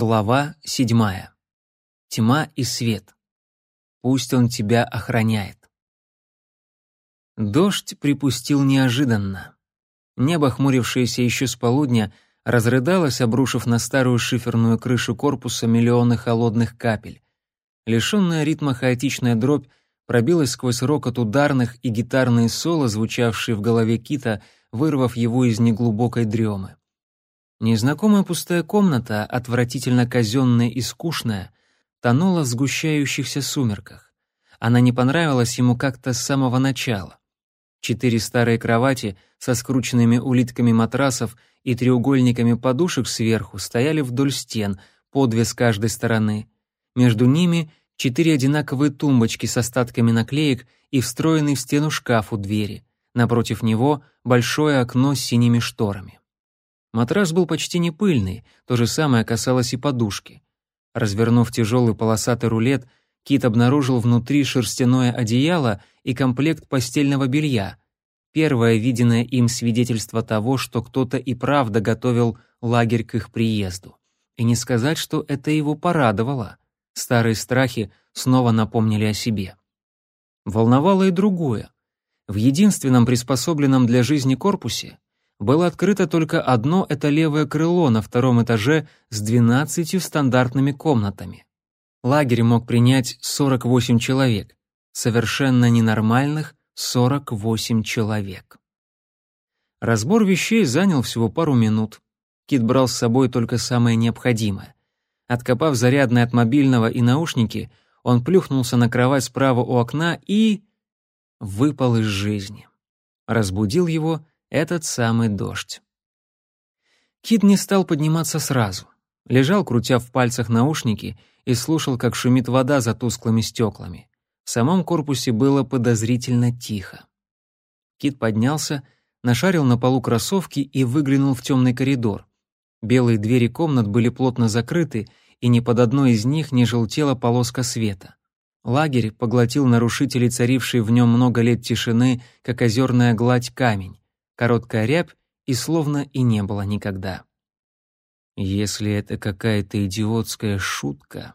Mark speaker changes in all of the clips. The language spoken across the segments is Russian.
Speaker 1: Глава седьмая. Тьма и свет. Пусть он тебя охраняет. Дождь припустил неожиданно. Небо, хмурившееся еще с полудня, разрыдалось, обрушив на старую шиферную крышу корпуса миллионы холодных капель. Лишенная ритма хаотичная дробь пробилась сквозь рокот ударных и гитарные соло, звучавшие в голове Кита, вырвав его из неглубокой дремы. Незнакомая пустая комната, отвратительно казенная и скучная, тонула в сгущающихся сумерках. Она не понравилась ему как-то с самого начала. Четыре старые кровати со скрученными улитками матрасов и треугольниками подушек сверху стояли вдоль стен, по две с каждой стороны. Между ними четыре одинаковые тумбочки с остатками наклеек и встроенный в стену шкаф у двери. Напротив него большое окно с синими шторами. Матрас был почти не пыльный, то же самое касалось и подушки. Развернув тяжелый полосатый рулет, Кит обнаружил внутри шерстяное одеяло и комплект постельного белья. Первое виденное им свидетельство того, что кто-то и правда готовил лагерь к их приезду. И не сказать, что это его порадовало. Старые страхи снова напомнили о себе. Волновало и другое. В единственном приспособленном для жизни корпусе было открыто только одно это левое крыло на втором этаже с двенадцатью стандартными комнатами. Лагерь мог принять 48 человек, совершенно ненормальных 48 человек. Разбор вещей занял всего пару минут. Кит брал с собой только самое необходимое. Откопав зарядное от мобильного и наушники, он плюхнулся на кровать справа у окна и... выпал из жизни. Разбудил его этот самый дождь. Кид не стал подниматься сразу. Лежал, крутя в пальцах наушники, и слушал, как шумит вода за тусклыми стеклами. В самом корпусе было подозрительно тихо. Кит поднялся, нашарил на полу кроссовки и выглянул в темный коридор. Белые двери комнат были плотно закрыты, и ни под одной из них не желтела полоска света. Лагерь поглотил нарушителей, царившей в нем много лет тишины, как озерная гладь камень короткая рябь и словно и не было никогда. Если это какая-то идиотская шутка...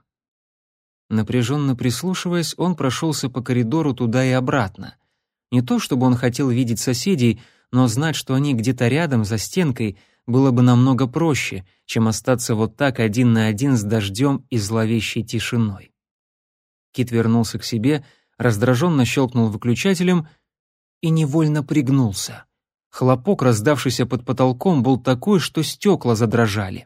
Speaker 1: Напряженно прислушиваясь, он прошелся по коридору туда и обратно. Не то чтобы он хотел видеть соседей, но знать, что они где-то рядом, за стенкой, было бы намного проще, чем остаться вот так один на один с дождем и зловещей тишиной. Кит вернулся к себе, раздраженно щелкнул выключателем и невольно пригнулся. Хлопок, раздавшийся под потолком, был такой, что стекла задрожали.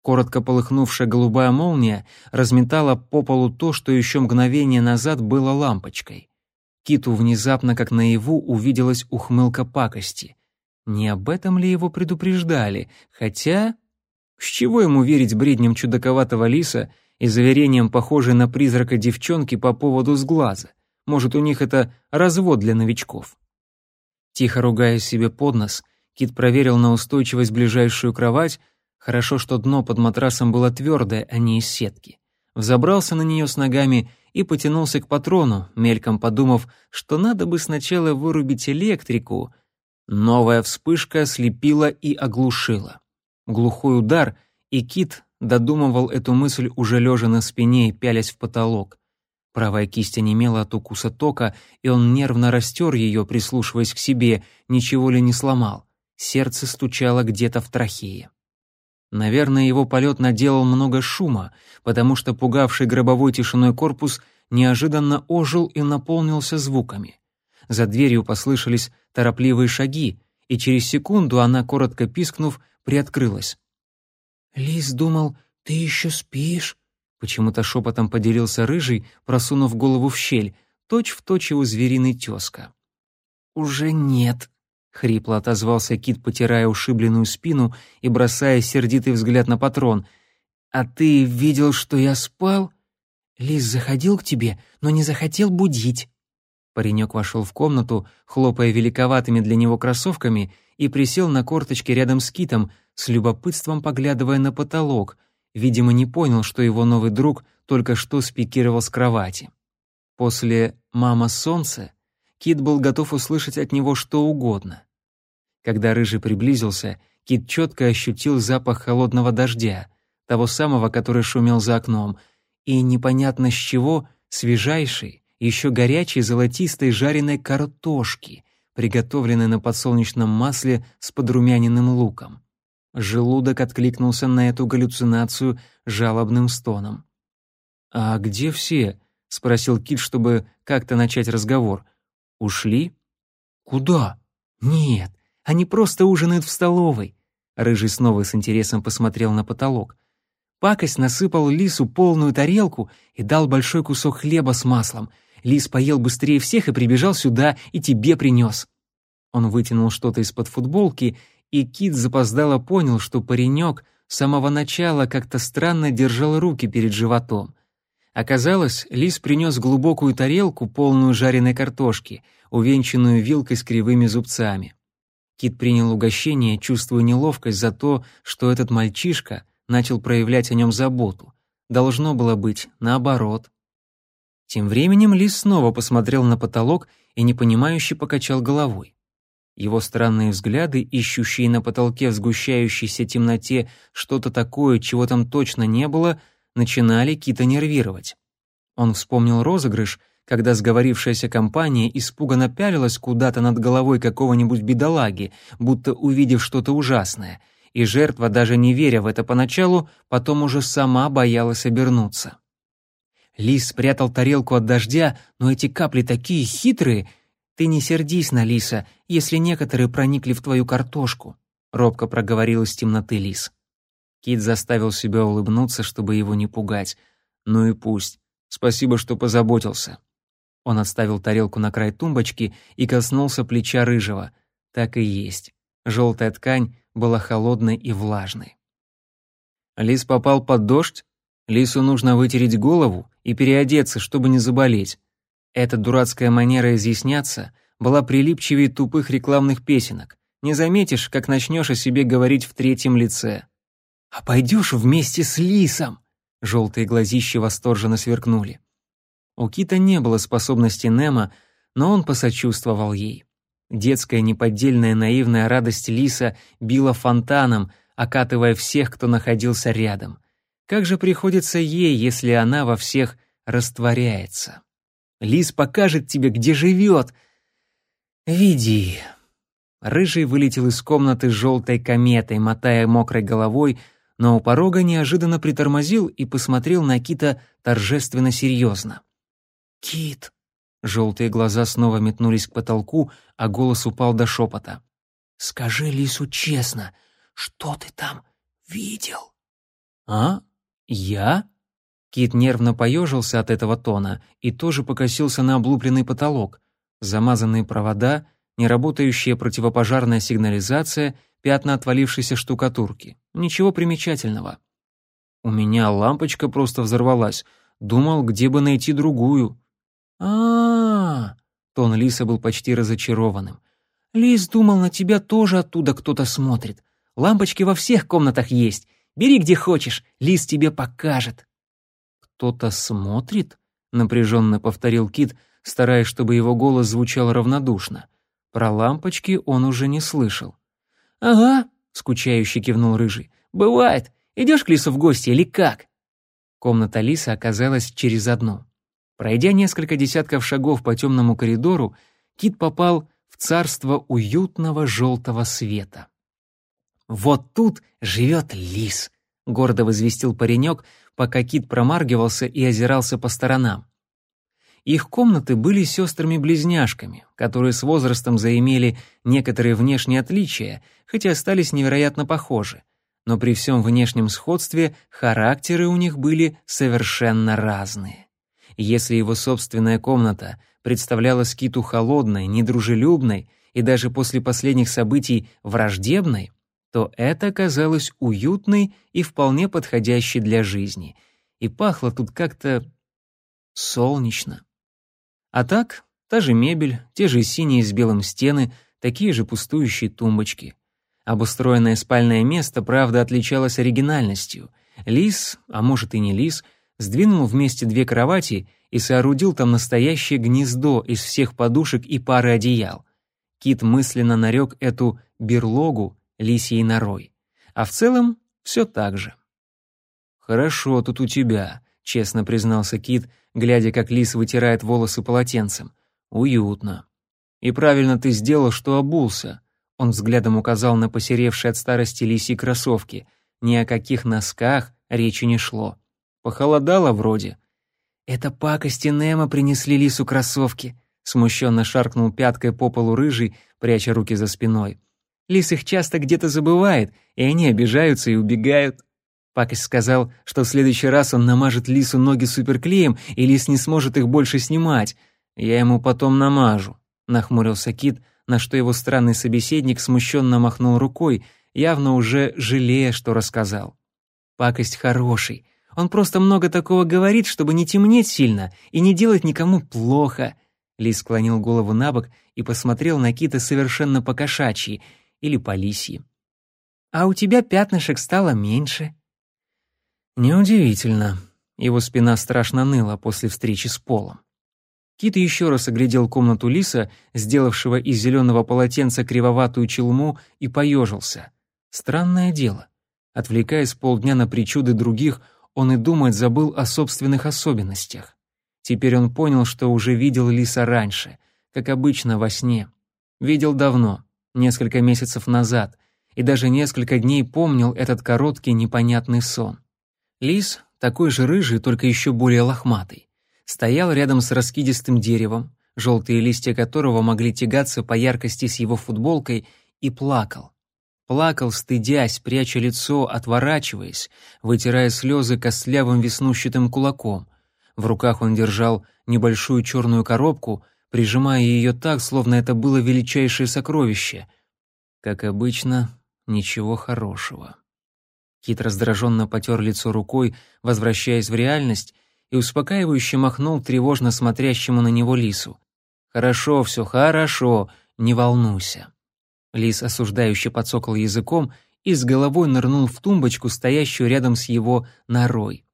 Speaker 1: Коротко полыхнувшая голубая молния разметала по полу то, что еще мгновение назад было лампочкой. Киту внезапно, как наяву, увиделась ухмылка пакости. Не об этом ли его предупреждали? Хотя... С чего ему верить бредням чудаковатого лиса и заверениям, похожей на призрака девчонки по поводу сглаза? Может, у них это развод для новичков? Тихо ругая себе под нос, Кит проверил на устойчивость ближайшую кровать. Хорошо, что дно под матрасом было твердое, а не из сетки. Взобрался на нее с ногами и потянулся к патрону, мельком подумав, что надо бы сначала вырубить электрику. Новая вспышка слепила и оглушила. Глухой удар, и Кит додумывал эту мысль уже лежа на спине и пялясь в потолок. Правая кисть онемела от укуса тока, и он нервно растер ее, прислушиваясь к себе, ничего ли не сломал. Сердце стучало где-то в трахее. Наверное, его полет наделал много шума, потому что пугавший гробовой тишиной корпус неожиданно ожил и наполнился звуками. За дверью послышались торопливые шаги, и через секунду она, коротко пискнув, приоткрылась. «Лис думал, ты еще спишь?» Почему-то шепотом поделился рыжий, просунув голову в щель, точь в точь его звериный тезка. «Уже нет», — хрипло отозвался Кит, потирая ушибленную спину и бросая сердитый взгляд на патрон. «А ты видел, что я спал?» «Лис заходил к тебе, но не захотел будить». Паренек вошел в комнату, хлопая великоватыми для него кроссовками, и присел на корточки рядом с Китом, с любопытством поглядывая на потолок — видимо, не понял, что его новый друг только что спикировал с кровати. После «Мама солнце» Кит был готов услышать от него что угодно. Когда Рыжий приблизился, Кит четко ощутил запах холодного дождя, того самого, который шумел за окном, и непонятно с чего свежайшей, еще горячей золотистой жареной картошки, приготовленной на подсолнечном масле с подрумяненным луком. Желудок откликнулся на эту галлюцинацию жалобным стоном. «А где все?» — спросил Кит, чтобы как-то начать разговор. «Ушли?» «Куда?» «Нет, они просто ужинают в столовой». Рыжий снова с интересом посмотрел на потолок. Пакость насыпал Лису полную тарелку и дал большой кусок хлеба с маслом. Лис поел быстрее всех и прибежал сюда, и тебе принес. Он вытянул что-то из-под футболки, и Кит запоздало понял, что паренек с самого начала как-то странно держал руки перед животом. Оказалось, Лис принес глубокую тарелку, полную жареной картошки, увенчанную вилкой с кривыми зубцами. Кит принял угощение, чувствуя неловкость за то, что этот мальчишка начал проявлять о нем заботу. Должно было быть наоборот. Тем временем Лис снова посмотрел на потолок и непонимающе покачал головой. Его странные взгляды, ищущие на потолке в сгущающейся темноте что-то такое, чего там точно не было, начинали Кита нервировать. Он вспомнил розыгрыш, когда сговорившаяся компания испуганно пялилась куда-то над головой какого-нибудь бедолаги, будто увидев что-то ужасное, и жертва, даже не веря в это поначалу, потом уже сама боялась обернуться. Лис спрятал тарелку от дождя, но эти капли такие хитрые. Ты не сердись на Лиса, если некоторые проникли в твою картошку, робко проговорил из темноты Лис. Кит заставил себя улыбнуться, чтобы его не пугать. Ну и пусть. Спасибо, что позаботился. Он отставил тарелку на край тумбочки и коснулся плеча рыжего. Так и есть. Желтая ткань была холодной и влажной. Лис попал под дождь. Лису нужно вытереть голову и переодеться, чтобы не заболеть. Эта дурацкая манера изъясняться была прилипчивее тупых рекламных песенок. Не заметишь, как начнешь о себе говорить в третьем лице. «А пойдешь вместе с Лисом?» Желтые глазища восторженно сверкнули. У Кита не было способности Немо, но он посочувствовал ей. Детская неподдельная наивная радость Лиса била фонтаном, окатывая всех, кто находился рядом. Как же приходится ей, если она во всех растворяется? Лис покажет тебе, где живет. Види. Рыжий вылетел из комнаты с желтой кометой, мотая мокрой головой, но у порога неожиданно притормозил и посмотрел на Кита торжественно серьезно. «Кит!» Желтые глаза снова метнулись к потолку, а голос упал до шепота. «Скажи Лису честно, что ты там видел?» «А? Я?» Кит нервно поежился от этого тона и тоже покосился на облупленный потолок. Замазанные провода, неработающая противопожарная сигнализация, пятна отвалившейся штукатурки. Ничего примечательного. У меня лампочка просто взорвалась. Думал, где бы найти другую а, Тон Лиса был почти разочарованным. «Лис думал, на тебя тоже оттуда кто-то смотрит. Лампочки во всех комнатах есть. Бери где хочешь, Лис тебе покажет». «Кто-то смотрит?» — напряженно повторил Кит, стараясь, чтобы его голос звучал равнодушно. Про лампочки он уже не слышал. «Ага», — скучающе кивнул Рыжий. «Бывает. Идешь к Лису в гости или как?» Комната Лиса оказалась через одну. Пройдя несколько десятков шагов по темному коридору, Кит попал в царство уютного желтого света. «Вот тут живет лис», — гордо возвестил паренек, пока Кит промаргивался и озирался по сторонам. Их комнаты были сестрами-близняшками, которые с возрастом заимели некоторые внешние отличия, хотя остались невероятно похожи. Но при всем внешнем сходстве характеры у них были совершенно разные. Если его собственная комната представлялась Киту холодной, недружелюбной и даже после последних событий враждебной, то это казалось уютной и вполне подходящей для жизни. И пахло тут как-то солнечно. А так, та же мебель, те же синие с белым стены, такие же пустующие тумбочки. Обустроенное спальное место, правда, отличалось оригинальностью. Лис, а может и не лис — сдвинул вместе две кровати и соорудил там настоящее гнездо из всех подушек и пары одеял. Кит мысленно нарек эту берлогу лисьей норой. А в целом все так же. «Хорошо тут у тебя», — честно признался Кит, глядя, как лис вытирает волосы полотенцем. «Уютно». «И правильно ты сделал, что обулся», — он взглядом указал на посеревшие от старости лисьи кроссовки. Ни о каких носках речи не шло. Похолодало вроде. «Это пакости Немо принесли лису кроссовки», — смущенно шаркнул пяткой по полу рыжий, пряча руки за спиной. «Лис их часто где-то забывает, и они обижаются и убегают». Пакость сказал, что в следующий раз он намажет лису ноги суперклеем, и лис не сможет их больше снимать. Я ему потом намажу, нахмурился Кит, на что его странный собеседник смущенно махнул рукой, явно уже жалея, что рассказал. Пакость хороший. Он просто много такого говорит, чтобы не темнеть сильно и не делать никому плохо. Лис склонил голову на бок и посмотрел на Кита совершенно по-кошачьи или по-лисьи. «А у тебя пятнышек стало меньше», Неудивительно. Его спина страшно ныла после встречи с Полом. Кит еще раз оглядел комнату Лиса, сделавшего из зеленого полотенца кривоватую челму, и поежился. Странное дело. Отвлекаясь полдня на причуды других, он и думать забыл о собственных особенностях. Теперь он понял, что уже видел Лиса раньше, как обычно во сне. Видел давно, несколько месяцев назад, и даже несколько дней помнил этот короткий непонятный сон. Лис, такой же рыжий, только еще более лохматый, стоял рядом с раскидистым деревом, желтые листья которого могли тягаться по яркости с его футболкой, и плакал. Плакал, стыдясь, пряча лицо, отворачиваясь, вытирая слезы костлявым веснущатым кулаком. В руках он держал небольшую черную коробку, прижимая ее так, словно это было величайшее сокровище. Как обычно, ничего хорошего. Кит раздраженно потер лицо рукой, возвращаясь в реальность, и успокаивающе махнул тревожно смотрящему на него лису. «Хорошо все, хорошо, не волнуйся». Лис осуждающе подсокал языком и с головой нырнул в тумбочку, стоящую рядом с его норой.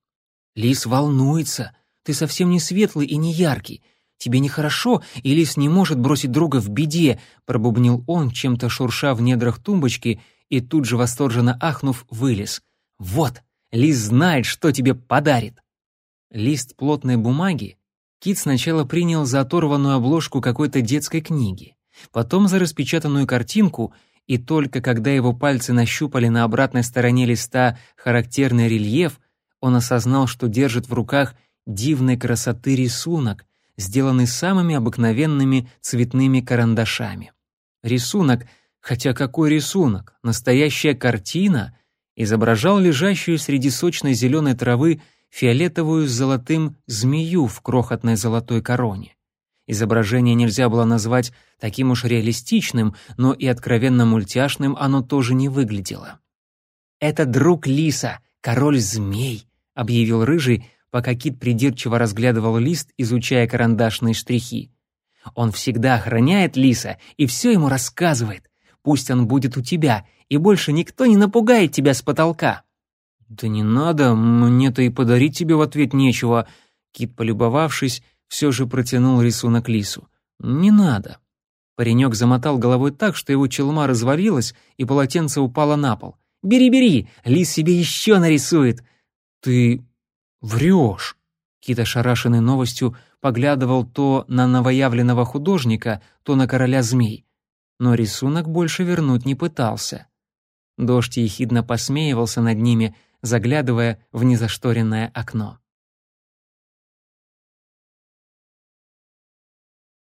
Speaker 1: «Лис волнуется. Ты совсем не светлый и не яркий. Тебе нехорошо, и лис не может бросить друга в беде», пробубнил он, чем-то шурша в недрах тумбочки — и тут же восторженно ахнув, вылез. «Вот, Лиз знает, что тебе подарит!» Лист плотной бумаги Кит сначала принял за оторванную обложку какой-то детской книги, потом за распечатанную картинку, и только когда его пальцы нащупали на обратной стороне листа характерный рельеф, он осознал, что держит в руках дивной красоты рисунок, сделанный самыми обыкновенными цветными карандашами. Рисунок — Хотя какой рисунок, настоящая картина изображал лежащую среди сочной зеленой травы фиолетовую с золотым змею в крохотной золотой короне. Изображение нельзя было назвать таким уж реалистичным, но и откровенно мультяшным оно тоже не выглядело. «Это друг Лиса, король змей», — объявил Рыжий, пока Кит придирчиво разглядывал лист, изучая карандашные штрихи. «Он всегда охраняет Лиса и все ему рассказывает. Пусть он будет у тебя, и больше никто не напугает тебя с потолка». «Да не надо, мне-то и подарить тебе в ответ нечего», Кит, полюбовавшись, все же протянул рисунок лису. «Не надо». Паренек замотал головой так, что его челма развалилась, и полотенце упало на пол. «Бери, бери, лис себе еще нарисует!» «Ты врешь!» Кит, ошарашенный новостью, поглядывал то на новоявленного художника, то на короля змей но рисунок больше вернуть не пытался. Дождь ехидно посмеивался над ними, заглядывая в незашторенное окно.